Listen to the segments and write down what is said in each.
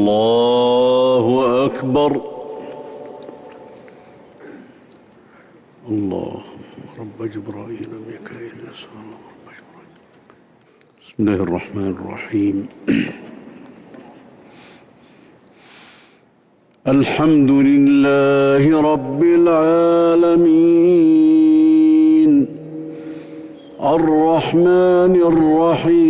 الله أكبر. الله رب جبرائيل وميكائيل يسوع رب جبرائيل. بسم الله الرحمن الرحيم. الحمد لله رب العالمين. الرحمن الرحيم.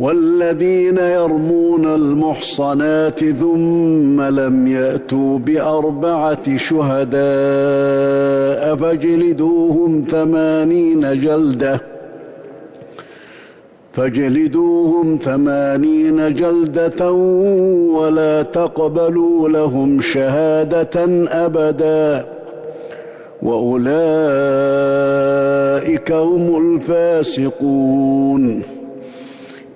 والذين يرمون المحصنات ثم لم يأتوا بأربعة شهداء فاجلدوهم ثمانين جلدة فاجلدوهم ثمانين جلدة ولا تقبلوا لهم شهادة أبدا وأولئك هم الفاسقون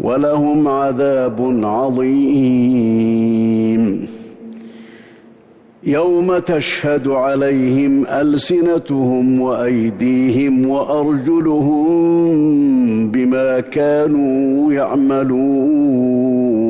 ولهم عذاب عظيم. يوم تشهد عليهم ألسنتهم وأيديهم وأرجلهم بما كانوا يعملون.